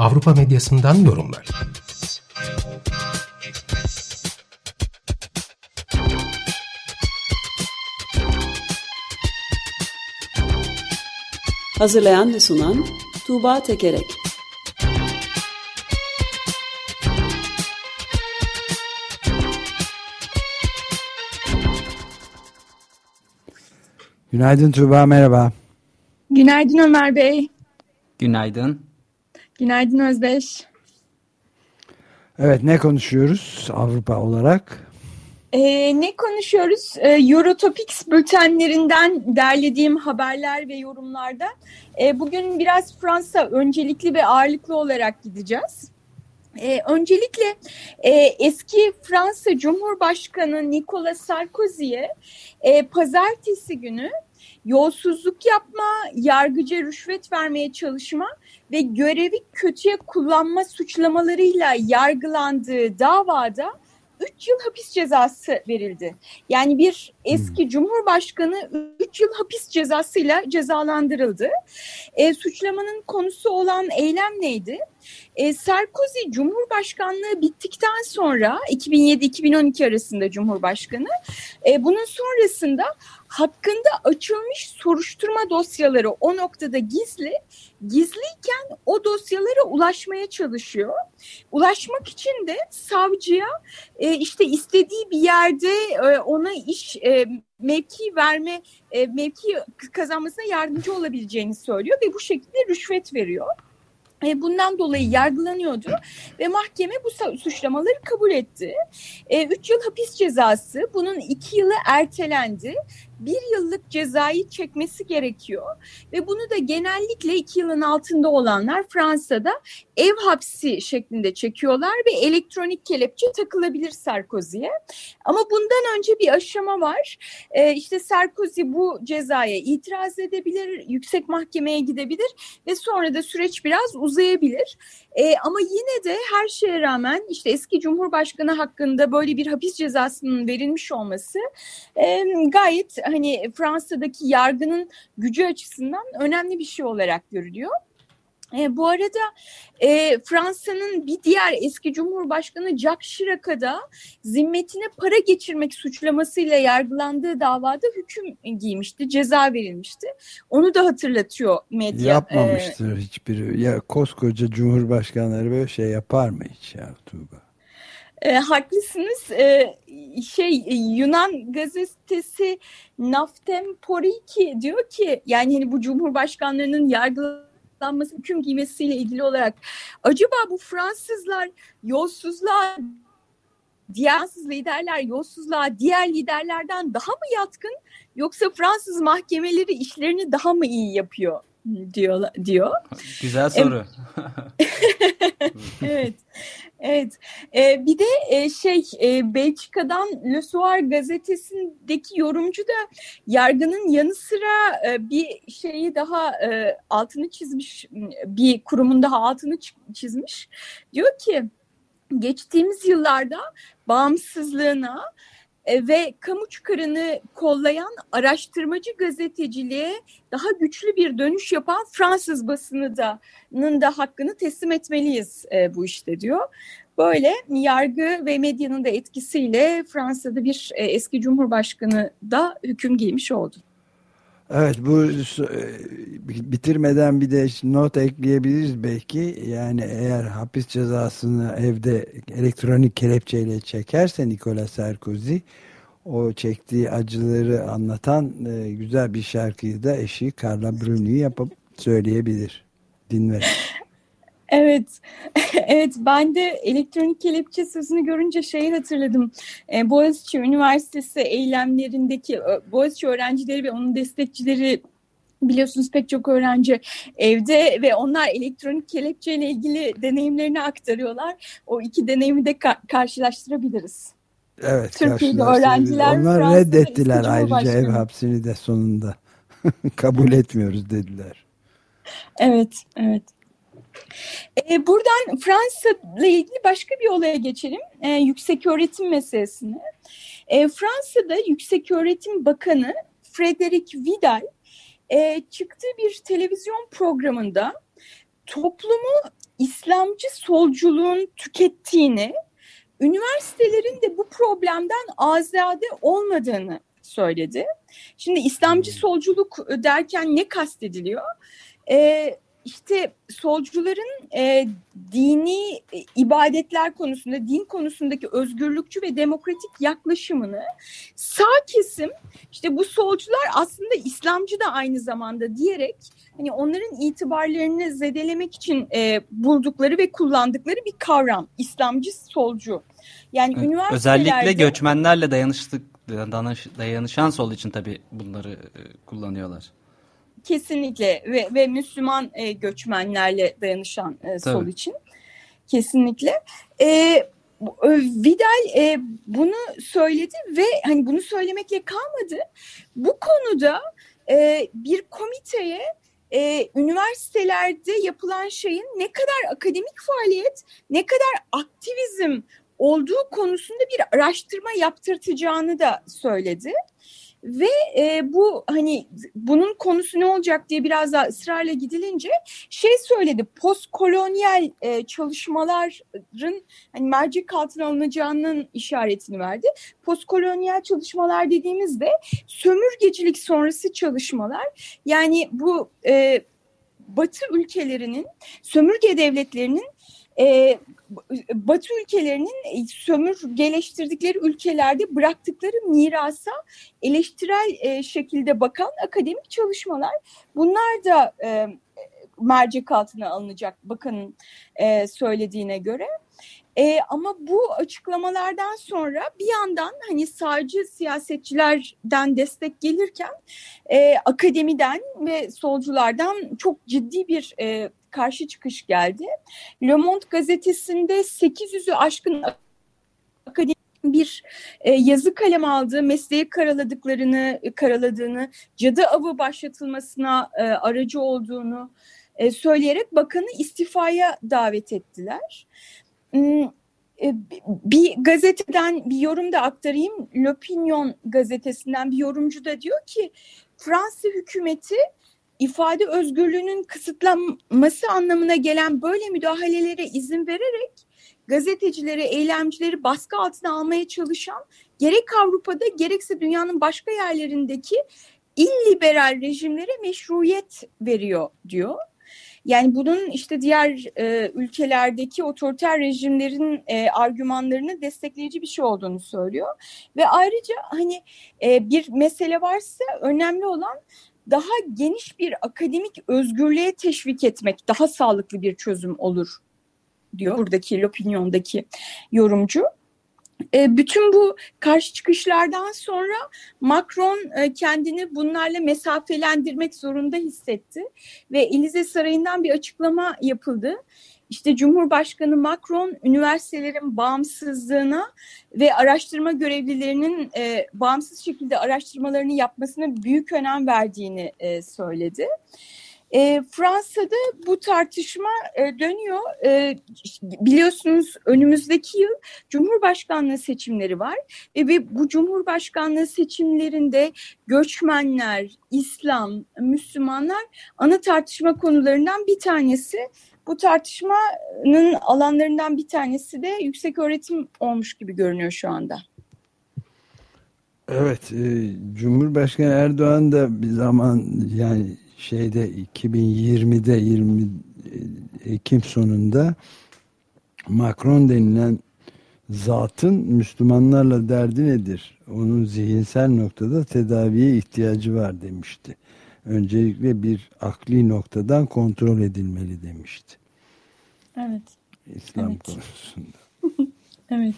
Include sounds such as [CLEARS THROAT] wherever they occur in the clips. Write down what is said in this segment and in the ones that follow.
Avrupa medyasından yorumlar. Hazırlayan ve sunan Tuğba Tekerek Günaydın Tuğba, merhaba. Günaydın Ömer Bey. Günaydın. Günaydın Özdeş. Evet, ne konuşuyoruz Avrupa olarak? Ee, ne konuşuyoruz? Ee, Eurotopics bültenlerinden derlediğim haberler ve yorumlarda. Ee, bugün biraz Fransa öncelikli ve ağırlıklı olarak gideceğiz. Ee, öncelikle e, eski Fransa Cumhurbaşkanı Nicolas Sarkozy'ye e, pazartesi günü yolsuzluk yapma, yargıca rüşvet vermeye çalışma ve görevi kötüye kullanma suçlamalarıyla yargılandığı davada 3 yıl hapis cezası verildi. Yani bir eski hmm. cumhurbaşkanı 3 yıl hapis cezasıyla cezalandırıldı. E, suçlamanın konusu olan eylem neydi? E, Sarkozy Cumhurbaşkanlığı bittikten sonra 2007-2012 arasında Cumhurbaşkanı e, bunun sonrasında hakkında açılmış soruşturma dosyaları o noktada gizli, gizliyken o dosyalara ulaşmaya çalışıyor. Ulaşmak için de savcıya e, işte istediği bir yerde e, ona iş e, mevki verme, e, mevki kazanmasına yardımcı olabileceğini söylüyor ve bu şekilde rüşvet veriyor. E, bundan dolayı yargılanıyordu ve mahkeme bu suçlamaları kabul etti. E, üç yıl hapis cezası bunun iki yılı ertelendi bir yıllık cezayı çekmesi gerekiyor. Ve bunu da genellikle iki yılın altında olanlar Fransa'da ev hapsi şeklinde çekiyorlar ve elektronik kelepçe takılabilir Sarkozy'ye. Ama bundan önce bir aşama var. Ee, işte Sarkozy bu cezaya itiraz edebilir, yüksek mahkemeye gidebilir ve sonra da süreç biraz uzayabilir. Ee, ama yine de her şeye rağmen işte eski Cumhurbaşkanı hakkında böyle bir hapis cezasının verilmiş olması e, gayet hani Fransa'daki yargının gücü açısından önemli bir şey olarak görülüyor. E, bu arada e, Fransa'nın bir diğer eski Cumhurbaşkanı Jacques Chirac'a da zimmetine para geçirmek suçlamasıyla yargılandığı davada hüküm giymişti, ceza verilmişti. Onu da hatırlatıyor medya. Yapmamıştır ee, hiçbiri. Ya koskoca Cumhurbaşkanları böyle şey yapar mı hiç ya Tuğba? E, haklısınız. E, şey Yunan gazetesi Naftem Poriki diyor ki yani hani bu cumhurbaşkanlarının yargılanması hüküm giymesiyle ilgili olarak acaba bu Fransızlar yolsuzluğa diğer liderler yolsuzluğa diğer liderlerden daha mı yatkın yoksa Fransız mahkemeleri işlerini daha mı iyi yapıyor diyor diyor. Güzel soru. [LAUGHS] [LAUGHS] evet. Evet. Ee, bir de e, şey e, Belçika'dan Le Soir gazetesindeki yorumcu da yargının yanı sıra e, bir şeyi daha e, altını çizmiş bir kurumun daha altını çizmiş. Diyor ki geçtiğimiz yıllarda bağımsızlığına ve kamu çıkarını kollayan araştırmacı gazeteciliğe daha güçlü bir dönüş yapan Fransız basını da da hakkını teslim etmeliyiz e, bu işte diyor. Böyle yargı ve medyanın da etkisiyle Fransa'da bir e, eski cumhurbaşkanı da hüküm giymiş oldu. Evet bu e, bitirmeden bir de not ekleyebiliriz belki. Yani eğer hapis cezasını evde elektronik kelepçeyle çekerse Nicolas Sarkozy o çektiği acıları anlatan e, güzel bir şarkıyı da eşi Carla Bruni yapıp söyleyebilir. Dinle. [LAUGHS] Evet, [LAUGHS] evet ben de elektronik kelepçe sözünü görünce şeyi hatırladım. Ee, Boğaziçi Üniversitesi eylemlerindeki Boğaziçi öğrencileri ve onun destekçileri biliyorsunuz pek çok öğrenci evde ve onlar elektronik kelepçeyle ilgili deneyimlerini aktarıyorlar. O iki deneyimi de ka karşılaştırabiliriz. Evet. Türkiye'de öğrenciler Onlar Fransa'da reddettiler ayrıca ev hapsini de sonunda. [LAUGHS] Kabul etmiyoruz dediler. Evet, evet. Ee, buradan Fransa ile ilgili başka bir olaya geçelim. Ee, yüksek öğretim meselesine. Ee, Fransa'da Yüksek Öğretim Bakanı Frederic Vidal e, çıktığı bir televizyon programında toplumu İslamcı solculuğun tükettiğini, üniversitelerin de bu problemden azade olmadığını söyledi. Şimdi İslamcı solculuk derken ne kastediliyor? Ee, işte solcuların e, dini e, ibadetler konusunda, din konusundaki özgürlükçü ve demokratik yaklaşımını sağ kesim, işte bu solcular aslında İslamcı da aynı zamanda diyerek hani onların itibarlarını zedelemek için e, buldukları ve kullandıkları bir kavram, İslamcı solcu. Yani Evet, üniversitelerde Özellikle göçmenlerle dayanıştık, dayanış, dayanışan sol için tabii bunları e, kullanıyorlar. Kesinlikle ve, ve Müslüman e, göçmenlerle dayanışan e, sol Tabii. için kesinlikle. E, e, Vidal e, bunu söyledi ve hani bunu söylemekle kalmadı. Bu konuda e, bir komiteye e, üniversitelerde yapılan şeyin ne kadar akademik faaliyet, ne kadar aktivizm olduğu konusunda bir araştırma yaptırtacağını da söyledi. Ve e, bu hani bunun konusu ne olacak diye biraz daha ısrarla gidilince şey söyledi postkolonyal e, çalışmaların hani mercek altına alınacağının işaretini verdi. Postkolonyal çalışmalar dediğimizde sömürgecilik sonrası çalışmalar yani bu e, Batı ülkelerinin sömürge devletlerinin e, Batı ülkelerinin sömürgeleştirdikleri ülkelerde bıraktıkları mirasa eleştirel e, şekilde bakan akademik çalışmalar. Bunlar da e, mercek altına alınacak bakanın e, söylediğine göre. E, ama bu açıklamalardan sonra bir yandan hani sağcı siyasetçilerden destek gelirken e, akademiden ve solculardan çok ciddi bir e, karşı çıkış geldi. Le Monde gazetesinde 800'ü aşkın akademik bir e, yazı kalem aldığı, mesleği karaladıklarını, karaladığını, cadı avı başlatılmasına e, aracı olduğunu e, söyleyerek bakanı istifaya davet ettiler. Hmm, e, Bir gazeteden bir yorum da aktarayım. L'Opinion gazetesinden bir yorumcu da diyor ki Fransa hükümeti ifade özgürlüğünün kısıtlanması anlamına gelen böyle müdahalelere izin vererek gazetecileri, eylemcileri baskı altına almaya çalışan gerek Avrupa'da gerekse dünyanın başka yerlerindeki illiberal rejimlere meşruiyet veriyor diyor. Yani bunun işte diğer e, ülkelerdeki otoriter rejimlerin e, argümanlarını destekleyici bir şey olduğunu söylüyor. Ve ayrıca hani e, bir mesele varsa önemli olan daha geniş bir akademik özgürlüğe teşvik etmek daha sağlıklı bir çözüm olur diyor buradaki L'Opinion'daki yorumcu. E, bütün bu karşı çıkışlardan sonra Macron e, kendini bunlarla mesafelendirmek zorunda hissetti ve Elize Sarayı'ndan bir açıklama yapıldı. İşte Cumhurbaşkanı Macron üniversitelerin bağımsızlığına ve araştırma görevlilerinin e, bağımsız şekilde araştırmalarını yapmasına büyük önem verdiğini e, söyledi. Fransa'da bu tartışma e, dönüyor. E, biliyorsunuz önümüzdeki yıl Cumhurbaşkanlığı seçimleri var ve, ve bu Cumhurbaşkanlığı seçimlerinde göçmenler, İslam, Müslümanlar ana tartışma konularından bir tanesi. Bu tartışmanın alanlarından bir tanesi de yüksek öğretim olmuş gibi görünüyor şu anda. Evet, e, Cumhurbaşkanı Erdoğan da bir zaman yani şeyde 2020'de 20 Ekim sonunda Macron denilen zatın Müslümanlarla derdi nedir? Onun zihinsel noktada tedaviye ihtiyacı var demişti. Öncelikle bir akli noktadan kontrol edilmeli demişti. Evet. İslam Evet. konusunda. [LAUGHS] Evet.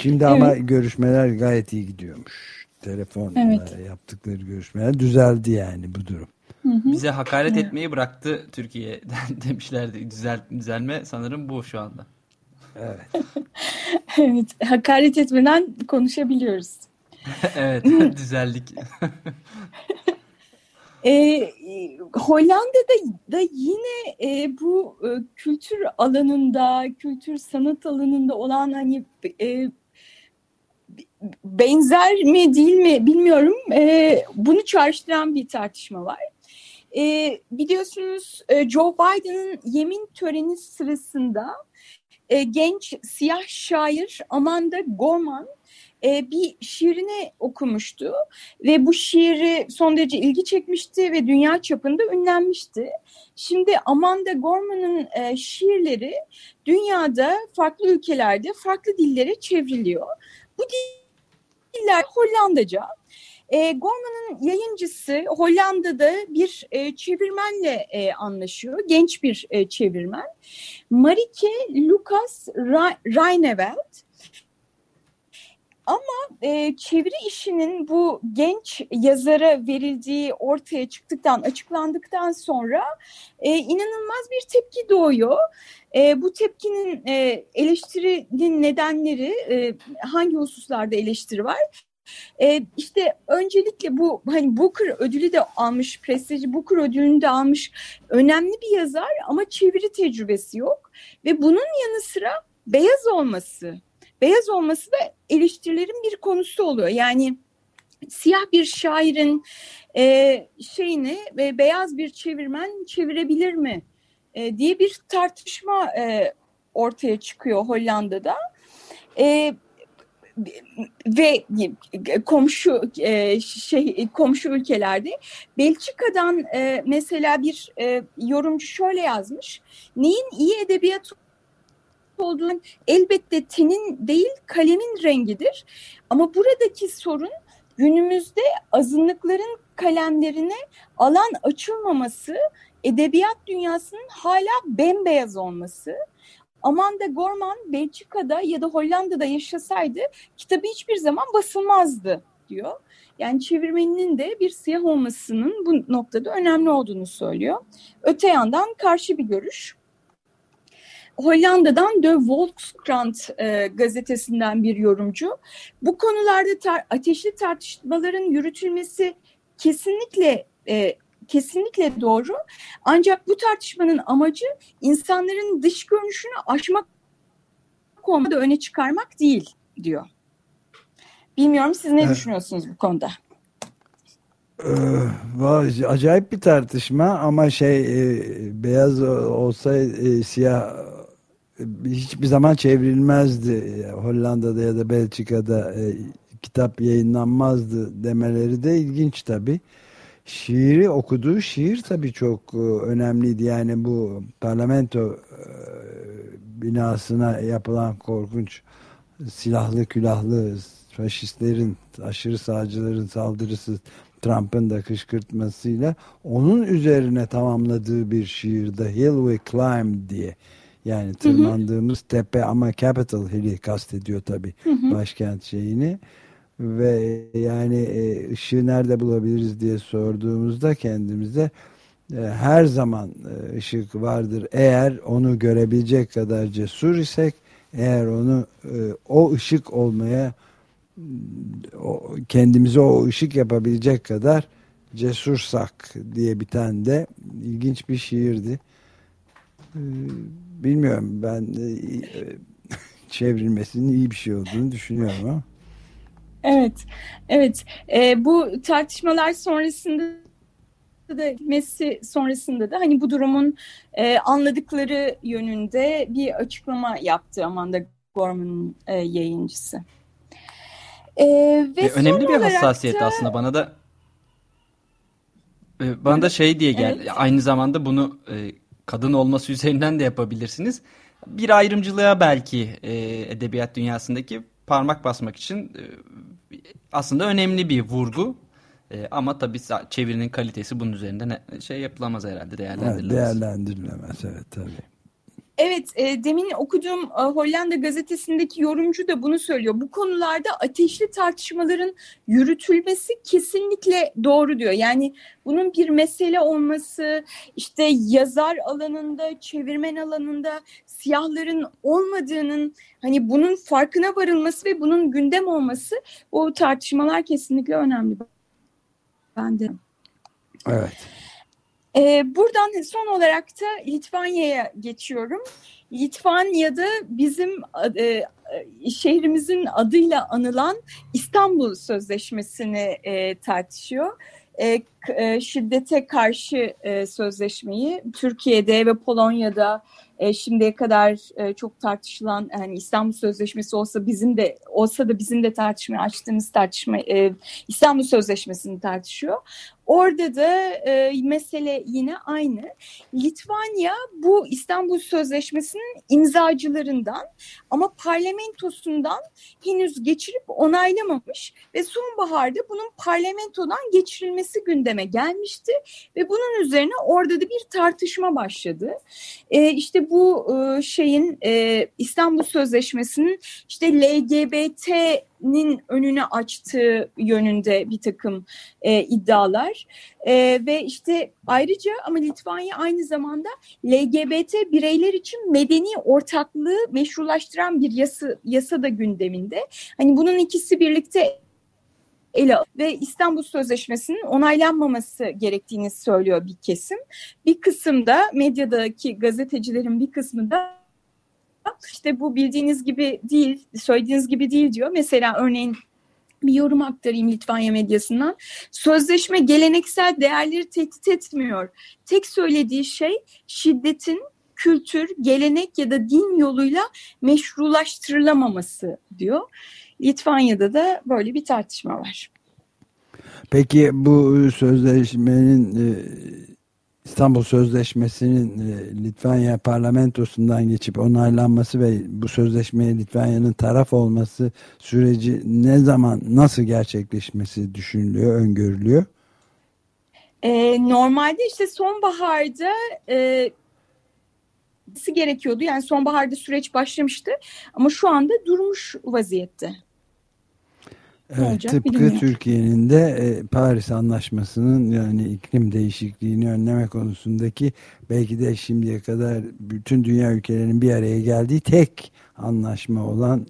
Şimdi ama görüşmeler gayet iyi gidiyormuş. Telefonla evet. yaptıkları görüşmeler düzeldi yani bu durum. Hı hı. Bize hakaret evet. etmeyi bıraktı Türkiye'den [LAUGHS] demişlerdi. Düzel, düzelme sanırım bu şu anda. Evet. [LAUGHS] evet, hakaret etmeden konuşabiliyoruz. [LAUGHS] evet, düzeldik. E, Hollanda'da da yine e, bu e, kültür alanında, kültür sanat alanında olan hani e, benzer mi değil mi bilmiyorum. E, bunu çağrıştıran bir tartışma var. E, biliyorsunuz e, Joe Biden'ın yemin töreni sırasında e, genç siyah şair Amanda Gorman e, bir şiirini okumuştu ve bu şiiri son derece ilgi çekmişti ve dünya çapında ünlenmişti. Şimdi Amanda Gorman'ın e, şiirleri dünyada farklı ülkelerde farklı dillere çevriliyor. Bu diller Hollandaca. E, Gorman'ın yayıncısı Hollanda'da bir e, çevirmenle e, anlaşıyor. Genç bir e, çevirmen. Marike Lucas Reineveld. Ama e, çeviri işinin bu genç yazara verildiği ortaya çıktıktan, açıklandıktan sonra e, inanılmaz bir tepki doğuyor. E, bu tepkinin e, eleştirinin nedenleri e, hangi hususlarda eleştiri var? E, işte öncelikle bu hani Booker ödülü de almış, prestijli Booker ödülünü de almış önemli bir yazar ama çeviri tecrübesi yok. Ve bunun yanı sıra beyaz olması beyaz olması da eleştirilerin bir konusu oluyor. Yani siyah bir şairin e, şeyini ve beyaz bir çevirmen çevirebilir mi e, diye bir tartışma e, ortaya çıkıyor Hollanda'da. E, ve komşu e, şey komşu ülkelerde Belçika'dan e, mesela bir e, yorumcu şöyle yazmış. Neyin iyi edebiyat olduğun elbette tenin değil kalemin rengidir. Ama buradaki sorun günümüzde azınlıkların kalemlerine alan açılmaması, edebiyat dünyasının hala bembeyaz olması. Amanda Gorman Belçika'da ya da Hollanda'da yaşasaydı kitabı hiçbir zaman basılmazdı diyor. Yani çevirmeninin de bir siyah olmasının bu noktada önemli olduğunu söylüyor. Öte yandan karşı bir görüş. Hollanda'dan De Volkskrant e, gazetesinden bir yorumcu. Bu konularda tar ateşli tartışmaların yürütülmesi kesinlikle e, kesinlikle doğru. Ancak bu tartışmanın amacı insanların dış görünüşünü aşmak konuda öne çıkarmak değil diyor. Bilmiyorum siz ne evet. düşünüyorsunuz bu konuda? Ee, acayip bir tartışma ama şey e, beyaz olsa e, siyah hiçbir zaman çevrilmezdi. Hollanda'da ya da Belçika'da e, kitap yayınlanmazdı demeleri de ilginç tabi. Şiiri okuduğu şiir tabi çok e, önemliydi. Yani bu parlamento e, binasına yapılan korkunç silahlı külahlı faşistlerin, aşırı sağcıların saldırısı Trump'ın da kışkırtmasıyla onun üzerine tamamladığı bir şiir The Hill We Climb diye yani tırmandığımız hı hı. tepe ama Capitol Hill'i kastediyor tabii başkent şeyini. Ve yani e, ışığı nerede bulabiliriz diye sorduğumuzda kendimize e, her zaman e, ışık vardır. Eğer onu görebilecek kadar cesur isek, eğer onu o ışık olmaya kendimize o ışık yapabilecek kadar cesursak diye biten de ilginç bir şiirdi bilmiyorum ben e, [LAUGHS] çevrilmesinin iyi bir şey olduğunu düşünüyorum ama. Evet, evet. E, bu tartışmalar sonrasında da Messi sonrasında da hani bu durumun e, anladıkları yönünde bir açıklama yaptı Amanda Gorman'ın e, yayıncısı. E, ve e, önemli bir hassasiyet da, aslında bana da e, bana da şey diye geldi. Evet. Aynı zamanda bunu e, kadın olması üzerinden de yapabilirsiniz. Bir ayrımcılığa belki e, edebiyat dünyasındaki parmak basmak için e, aslında önemli bir vurgu. E, ama tabii çevirinin kalitesi bunun üzerinden şey yapılamaz herhalde değerlendirilemez. Evet, değerlendirilemez evet tabii. Evet, e, demin okuduğum e, Hollanda gazetesindeki yorumcu da bunu söylüyor. Bu konularda ateşli tartışmaların yürütülmesi kesinlikle doğru diyor. Yani bunun bir mesele olması, işte yazar alanında, çevirmen alanında siyahların olmadığının, hani bunun farkına varılması ve bunun gündem olması, o tartışmalar kesinlikle önemli. Ben de. Evet. Ee, buradan son olarak da Litvanya'ya geçiyorum. Litvanya'da bizim e, şehrimizin adıyla anılan İstanbul Sözleşmesi'ni e, tartışıyor. E, e, şiddete karşı e, sözleşmeyi Türkiye'de ve Polonya'da e, şimdiye kadar çok tartışılan yani İstanbul Sözleşmesi olsa bizim de olsa da bizim de tartışmaya açtığımız tartışma e, İstanbul Sözleşmesi'ni tartışıyor. Orada da mesele yine aynı. Litvanya bu İstanbul Sözleşmesi'nin imzacılarından ama parlamentosundan henüz geçirip onaylamamış ve sonbaharda bunun parlamentodan geçirilmesi gündeme gelmişti ve bunun üzerine orada da bir tartışma başladı. E, işte bu e, şeyin e, İstanbul Sözleşmesi'nin işte LGBT'nin önünü açtığı yönünde bir takım e, iddialar e, ve işte ayrıca ama Litvanya aynı zamanda LGBT bireyler için medeni ortaklığı meşrulaştıran bir yasa, yasa da gündeminde. Hani bunun ikisi birlikte ele ve İstanbul Sözleşmesi'nin onaylanmaması gerektiğini söylüyor bir kesim. Bir kısım da medyadaki gazetecilerin bir kısmı da işte bu bildiğiniz gibi değil, söylediğiniz gibi değil diyor. Mesela örneğin bir yorum aktarayım Litvanya medyasından. Sözleşme geleneksel değerleri tehdit etmiyor. Tek söylediği şey şiddetin kültür, gelenek ya da din yoluyla meşrulaştırılamaması diyor. Litvanya'da da böyle bir tartışma var. Peki bu sözleşmenin e, İstanbul Sözleşmesi'nin e, Litvanya parlamentosundan geçip onaylanması ve bu sözleşmeye Litvanya'nın taraf olması süreci ne zaman nasıl gerçekleşmesi düşünülüyor, öngörülüyor? Ee, normalde işte sonbaharda e, gerekiyordu. Yani sonbaharda süreç başlamıştı ama şu anda durmuş vaziyette. Evet, tıpkı Türkiye'nin de e, Paris Anlaşması'nın yani iklim değişikliğini önleme konusundaki belki de şimdiye kadar bütün dünya ülkelerinin bir araya geldiği tek anlaşma olan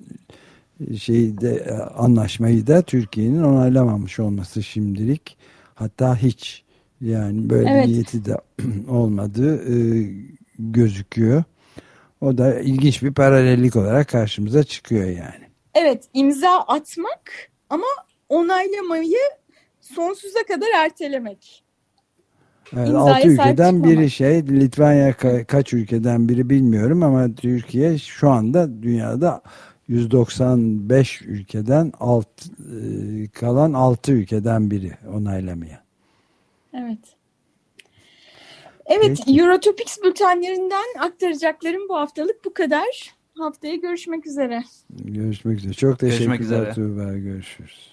şeyde e, anlaşmayı da Türkiye'nin onaylamamış olması şimdilik hatta hiç yani böyle evet. niyeti de [CLEARS THROAT] olmadığı e, gözüküyor. O da ilginç bir paralellik olarak karşımıza çıkıyor yani. Evet imza atmak ama onaylamayı sonsuza kadar ertelemek. Evet, altı ülkeden biri şey Litvanya ka kaç ülkeden biri bilmiyorum ama Türkiye şu anda dünyada 195 ülkeden alt e, kalan 6 ülkeden biri onaylamaya. Evet. Evet, Peki. Eurotopics bültenlerinden aktaracaklarım bu haftalık bu kadar. Haftaya görüşmek üzere. Görüşmek üzere. Çok teşekkürler Tuğba. Görüşürüz.